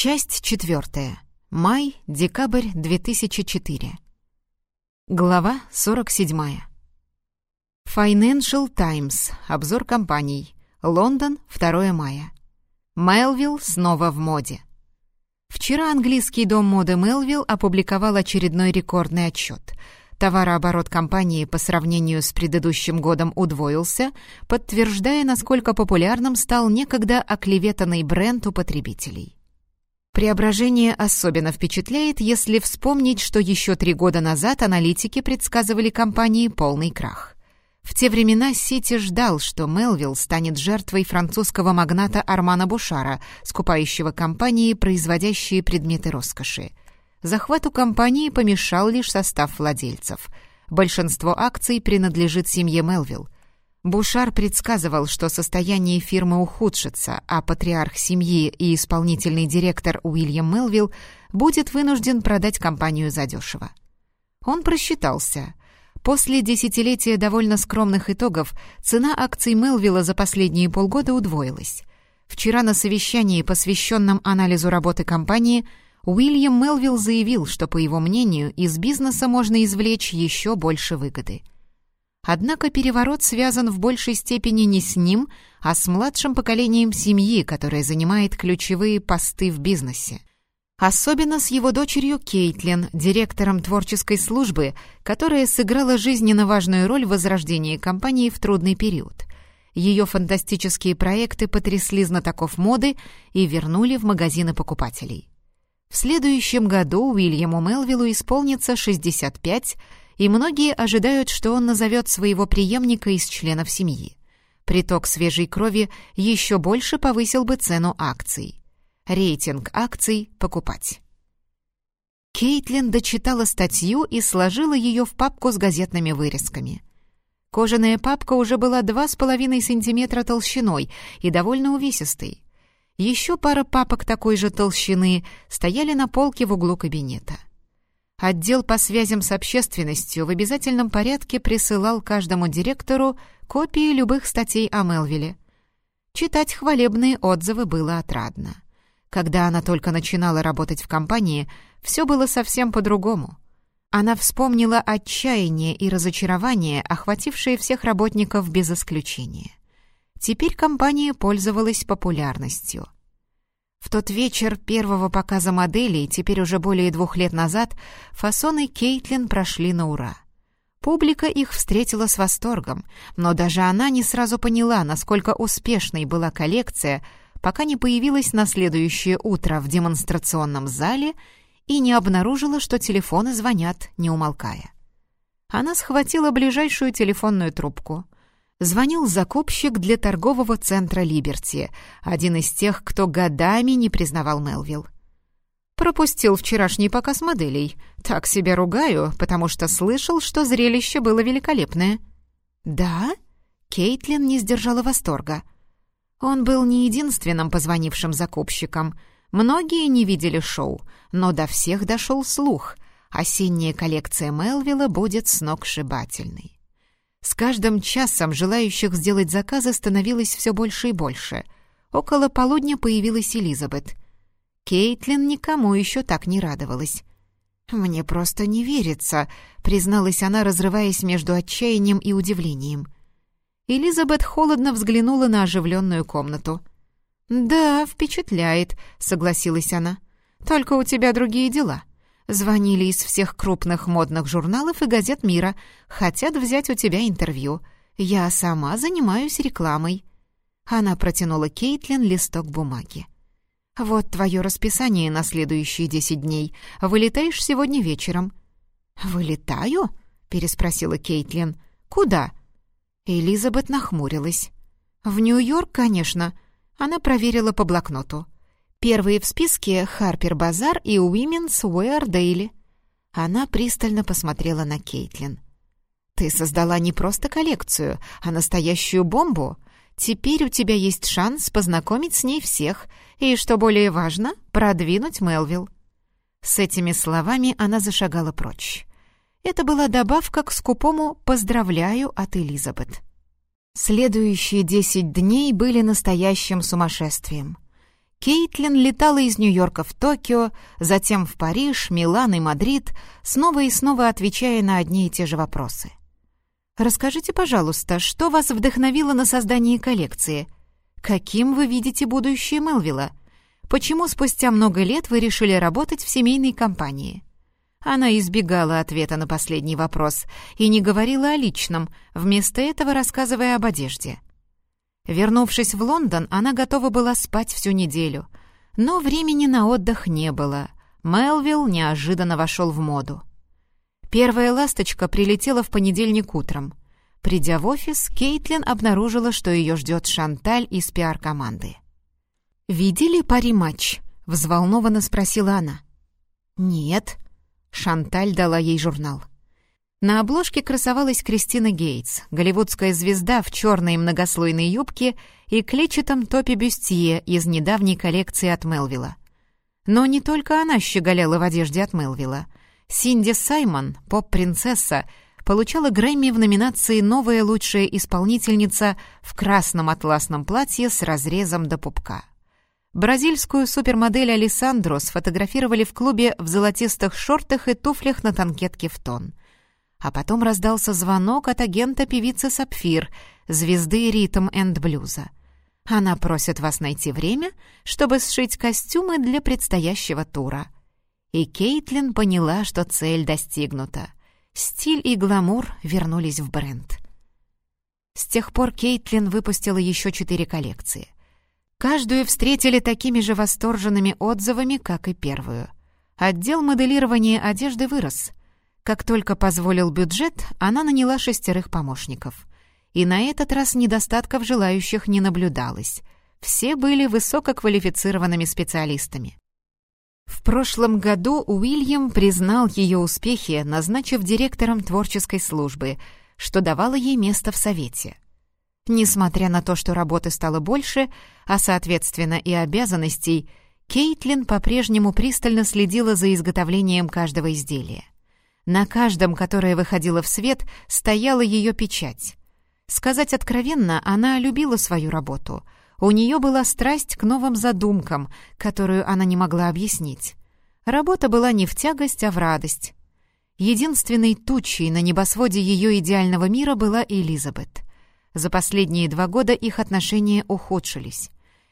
Часть четвертая. Май-декабрь 2004. Глава 47. Financial Times. Обзор компаний. Лондон, 2 мая. Мелвилл снова в моде. Вчера английский дом моды Мелвилл опубликовал очередной рекордный отчет. Товарооборот компании по сравнению с предыдущим годом удвоился, подтверждая, насколько популярным стал некогда оклеветанный бренд у потребителей. Преображение особенно впечатляет, если вспомнить, что еще три года назад аналитики предсказывали компании полный крах. В те времена Сити ждал, что Мелвилл станет жертвой французского магната Армана Бушара, скупающего компании, производящие предметы роскоши. Захвату компании помешал лишь состав владельцев. Большинство акций принадлежит семье Мелвилл. Бушар предсказывал, что состояние фирмы ухудшится, а патриарх семьи и исполнительный директор Уильям Мелвилл будет вынужден продать компанию задешево. Он просчитался. После десятилетия довольно скромных итогов цена акций Мелвилла за последние полгода удвоилась. Вчера на совещании, посвященном анализу работы компании, Уильям Мелвилл заявил, что, по его мнению, из бизнеса можно извлечь еще больше выгоды — Однако переворот связан в большей степени не с ним, а с младшим поколением семьи, которое занимает ключевые посты в бизнесе. Особенно с его дочерью Кейтлин, директором творческой службы, которая сыграла жизненно важную роль в возрождении компании в трудный период. Ее фантастические проекты потрясли знатоков моды и вернули в магазины покупателей. В следующем году Уильяму Мелвиллу исполнится 65, и многие ожидают, что он назовет своего преемника из членов семьи. Приток свежей крови еще больше повысил бы цену акций. Рейтинг акций «Покупать». Кейтлин дочитала статью и сложила ее в папку с газетными вырезками. Кожаная папка уже была два с половиной сантиметра толщиной и довольно увесистой. Еще пара папок такой же толщины стояли на полке в углу кабинета. Отдел по связям с общественностью в обязательном порядке присылал каждому директору копии любых статей о Мелвиле. Читать хвалебные отзывы было отрадно. Когда она только начинала работать в компании, все было совсем по-другому. Она вспомнила отчаяние и разочарование, охватившие всех работников без исключения. Теперь компания пользовалась популярностью — в тот вечер первого показа моделей, теперь уже более двух лет назад, фасоны Кейтлин прошли на ура. Публика их встретила с восторгом, но даже она не сразу поняла, насколько успешной была коллекция, пока не появилась на следующее утро в демонстрационном зале и не обнаружила, что телефоны звонят, не умолкая. Она схватила ближайшую телефонную трубку — звонил закупщик для торгового центра «Либерти», один из тех, кто годами не признавал Мелвилл. Пропустил вчерашний показ моделей. Так себя ругаю, потому что слышал, что зрелище было великолепное. «Да?» Кейтлин не сдержала восторга. Он был не единственным позвонившим закупщиком. Многие не видели шоу, но до всех дошел слух. Осенняя коллекция Мелвилла будет сногсшибательной. С каждым часом желающих сделать заказы становилось все больше и больше. Около полудня появилась Элизабет. Кейтлин никому еще так не радовалась. «Мне просто не верится», — призналась она, разрываясь между отчаянием и удивлением. Элизабет холодно взглянула на оживленную комнату. «Да, впечатляет», — согласилась она. «Только у тебя другие дела. Звонили из всех крупных модных журналов и газет мира. Хотят взять у тебя интервью. Я сама занимаюсь рекламой». Она протянула Кейтлин листок бумаги. «Вот твое расписание на следующие десять дней. Вылетаешь сегодня вечером». «Вылетаю?» — переспросила Кейтлин. «Куда?» Элизабет нахмурилась. «В Нью-Йорк, конечно». Она проверила по блокноту. Первые в списке — Харпер Базар и Women's Wear Daily. Она пристально посмотрела на Кейтлин. «Ты создала не просто коллекцию, а настоящую бомбу. Теперь у тебя есть шанс познакомить с ней всех и, что более важно, продвинуть Мелвилл». С этими словами она зашагала прочь. Это была добавка к скупому «поздравляю» от Элизабет. Следующие десять дней были настоящим сумасшествием — Кейтлин летала из Нью-Йорка в Токио, затем в Париж, Милан и Мадрид, снова и снова отвечая на одни и те же вопросы. «Расскажите, пожалуйста, что вас вдохновило на создание коллекции? Каким вы видите будущее Мелвилла? Почему спустя много лет вы решили работать в семейной компании?» Она избегала ответа на последний вопрос и не говорила о личном, вместо этого рассказывая об одежде. Вернувшись в Лондон, она готова была спать всю неделю. Но времени на отдых не было. Мелвилл неожиданно вошел в моду. Первая ласточка прилетела в понедельник утром. Придя в офис, Кейтлин обнаружила, что ее ждет Шанталь из пиар-команды. «Видели пари-матч?» — взволнованно спросила она. «Нет». Шанталь дала ей журнал. На обложке красовалась Кристина Гейтс, голливудская звезда в черной многослойной юбке и клетчатом топе бюстье из недавней коллекции от Мелвилла. Но не только она щеголяла в одежде от Мелвилла. Синди Саймон, поп-принцесса, получала Грэмми в номинации «Новая лучшая исполнительница» в красном атласном платье с разрезом до пупка. Бразильскую супермодель Алессандро сфотографировали в клубе в золотистых шортах и туфлях на танкетке в тон — а потом раздался звонок от агента певицы Сапфир, звезды ритм энд блюза. Она просит вас найти время, чтобы сшить костюмы для предстоящего тура. И Кейтлин поняла, что цель достигнута. Стиль и гламур вернулись в бренд. С тех пор Кейтлин выпустила еще четыре коллекции. Каждую встретили такими же восторженными отзывами, как и первую. Отдел моделирования одежды вырос. Как только позволил бюджет, она наняла шестерых помощников. И на этот раз недостатков желающих не наблюдалось. Все были высококвалифицированными специалистами. В прошлом году Уильям признал ее успехи, назначив директором творческой службы, что давало ей место в Совете. Несмотря на то, что работы стало больше, а соответственно и обязанностей, Кейтлин по-прежнему пристально следила за изготовлением каждого изделия. На каждом, которое выходило в свет, стояла ее печать. Сказать откровенно, она любила свою работу. У нее была страсть к новым задумкам, которую она не могла объяснить. Работа была не в тягость, а в радость. Единственной тучей на небосводе ее идеального мира была Элизабет. За последние два года их отношения ухудшились.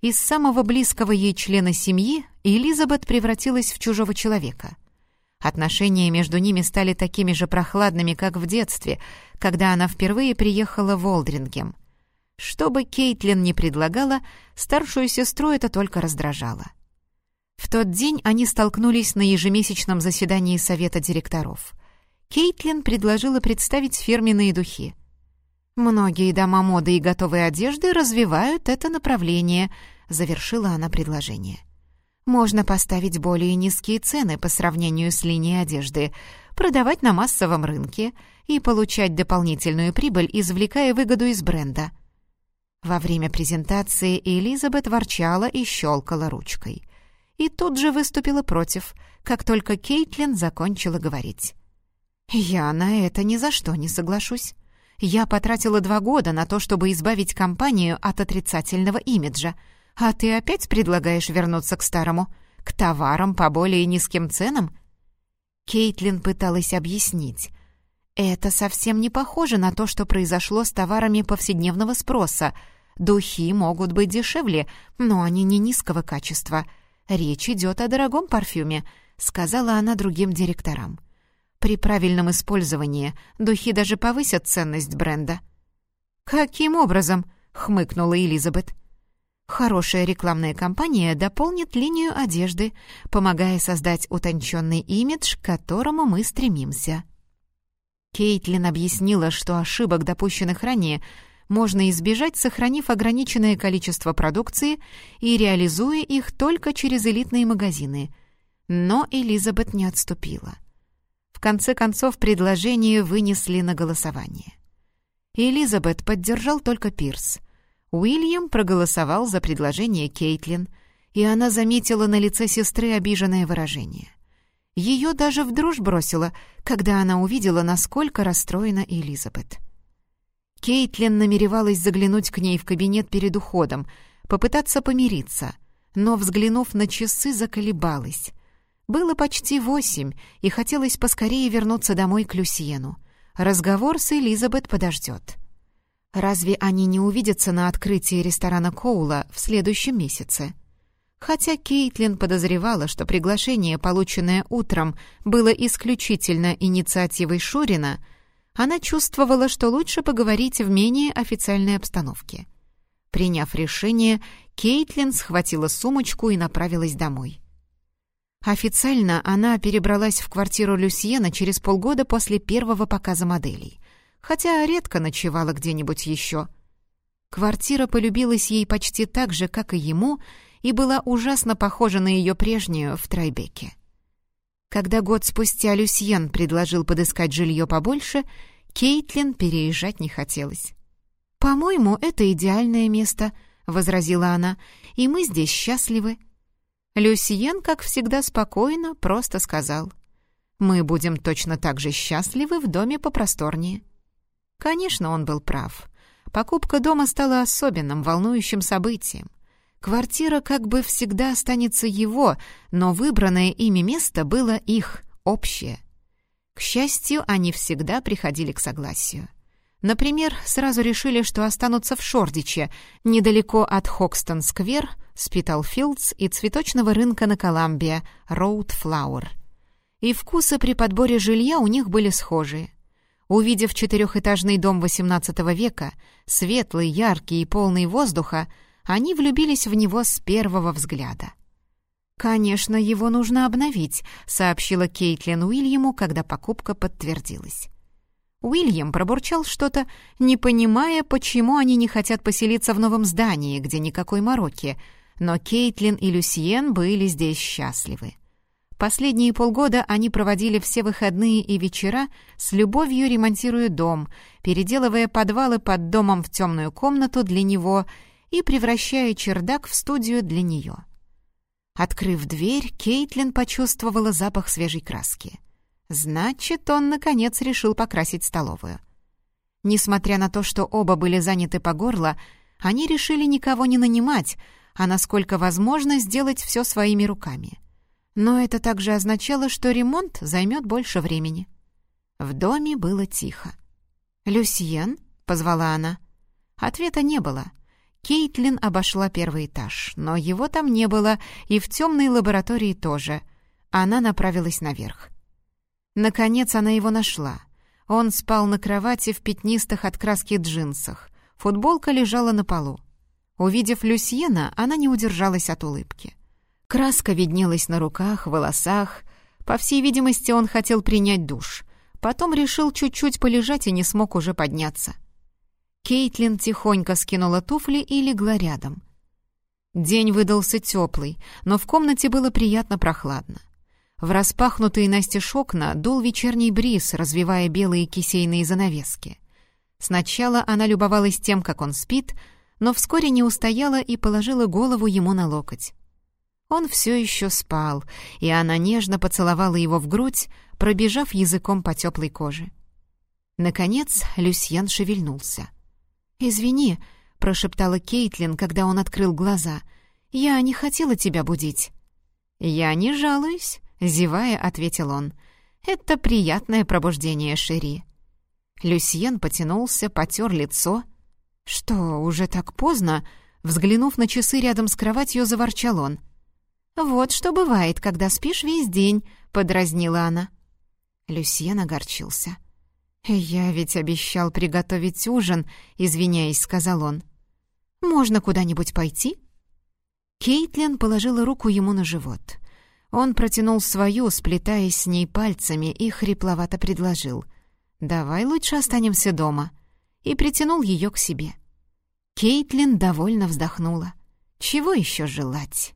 Из самого близкого ей члена семьи Элизабет превратилась в чужого человека — Отношения между ними стали такими же прохладными, как в детстве, когда она впервые приехала в Олдрингем. Что бы Кейтлин ни предлагала, старшую сестру это только раздражало. В тот день они столкнулись на ежемесячном заседании совета директоров. Кейтлин предложила представить фирменные духи. «Многие дома моды и готовой одежды развивают это направление», — завершила она предложение. Можно поставить более низкие цены по сравнению с линией одежды, продавать на массовом рынке и получать дополнительную прибыль, извлекая выгоду из бренда. Во время презентации Элизабет ворчала и щелкала ручкой. И тут же выступила против, как только Кейтлин закончила говорить. «Я на это ни за что не соглашусь. Я потратила два года на то, чтобы избавить компанию от отрицательного имиджа — «А ты опять предлагаешь вернуться к старому? К товарам по более низким ценам?» Кейтлин пыталась объяснить. «Это совсем не похоже на то, что произошло с товарами повседневного спроса. Духи могут быть дешевле, но они не низкого качества. Речь идет о дорогом парфюме», — сказала она другим директорам. «При правильном использовании духи даже повысят ценность бренда». «Каким образом?» — хмыкнула Элизабет. Хорошая рекламная кампания дополнит линию одежды, помогая создать утонченный имидж, к которому мы стремимся. Кейтлин объяснила, что ошибок, допущенных ранее, можно избежать, сохранив ограниченное количество продукции и реализуя их только через элитные магазины. Но Элизабет не отступила. В конце концов, предложение вынесли на голосование. Элизабет поддержал только Пирс — Уильям проголосовал за предложение Кейтлин, и она заметила на лице сестры обиженное выражение. Ее даже в дрожь бросило, когда она увидела, насколько расстроена Элизабет. Кейтлин намеревалась заглянуть к ней в кабинет перед уходом, попытаться помириться, но, взглянув на часы, заколебалась. Было почти восемь, и хотелось поскорее вернуться домой к Люсьену. Разговор с Элизабет подождет. Разве они не увидятся на открытии ресторана Коула в следующем месяце? Хотя Кейтлин подозревала, что приглашение, полученное утром, было исключительно инициативой Шурина, она чувствовала, что лучше поговорить в менее официальной обстановке. Приняв решение, Кейтлин схватила сумочку и направилась домой. Официально она перебралась в квартиру Люсьена через полгода после первого показа моделей, хотя редко ночевала где-нибудь еще. Квартира полюбилась ей почти так же, как и ему, и была ужасно похожа на ее прежнюю в Трайбеке. Когда год спустя Люсьен предложил подыскать жилье побольше, Кейтлин переезжать не хотелось. «По-моему, это идеальное место», — возразила она, — «и мы здесь счастливы». Люсьен, как всегда, спокойно, просто сказал, «Мы будем точно так же счастливы в доме попросторнее». Конечно, он был прав. Покупка дома стала особенным, волнующим событием. Квартира как бы всегда останется его, но выбранное ими место было их, общее. К счастью, они всегда приходили к согласию. Например, сразу решили, что останутся в Шордиче, недалеко от Хокстон-сквер, Спиталфилдс и цветочного рынка на Коламбия, Роуд Флауэр. И вкусы при подборе жилья у них были схожие. Увидев четырехэтажный дом XVIII века, светлый, яркий и полный воздуха, они влюбились в него с первого взгляда. «Конечно, его нужно обновить», — сообщила Кейтлин Уильяму, когда покупка подтвердилась. Уильям пробурчал что-то, не понимая, почему они не хотят поселиться в новом здании, где никакой мороки, но Кейтлин и Люсьен были здесь счастливы. Последние полгода они проводили все выходные и вечера с любовью ремонтируя дом, переделывая подвалы под домом в темную комнату для него и превращая чердак в студию для нее. Открыв дверь, Кейтлин почувствовала запах свежей краски. Значит, он, наконец, решил покрасить столовую. Несмотря на то, что оба были заняты по горло, они решили никого не нанимать, а насколько возможно сделать все своими руками. Но это также означало, что ремонт займет больше времени. В доме было тихо. «Люсьен?» — позвала она. Ответа не было — Кейтлин обошла первый этаж, но его там не было, и в темной лаборатории тоже. Она направилась наверх. Наконец она его нашла. Он спал на кровати в пятнистых от краски джинсах. Футболка лежала на полу. Увидев Люсьена, она не удержалась от улыбки. Краска виднелась на руках, волосах. По всей видимости, он хотел принять душ. Потом решил чуть-чуть полежать и не смог уже подняться. — Кейтлин тихонько скинула туфли и легла рядом. День выдался теплый, но в комнате было приятно прохладно. В распахнутые настежь окна дул вечерний бриз, развивая белые кисейные занавески. Сначала она любовалась тем, как он спит, но вскоре не устояла и положила голову ему на локоть. Он все еще спал, и она нежно поцеловала его в грудь, пробежав языком по теплой коже. Наконец Люсьен шевельнулся. «Извини», — прошептала Кейтлин, когда он открыл глаза. «Я не хотела тебя будить». «Я не жалуюсь», — зевая, ответил он. «Это приятное пробуждение, Шери». Люсьен потянулся, потер лицо. «Что, уже так поздно?» Взглянув на часы рядом с кроватью, заворчал он. «Вот что бывает, когда спишь весь день», — подразнила она. Люсьен огорчился. «Я ведь обещал приготовить ужин», — извиняясь, сказал он. «Можно куда-нибудь пойти?» Кейтлин положила руку ему на живот. Он протянул свою, сплетаясь с ней пальцами, и хрипловато предложил. «Давай лучше останемся дома», и притянул ее к себе. Кейтлин довольно вздохнула. «Чего еще желать?»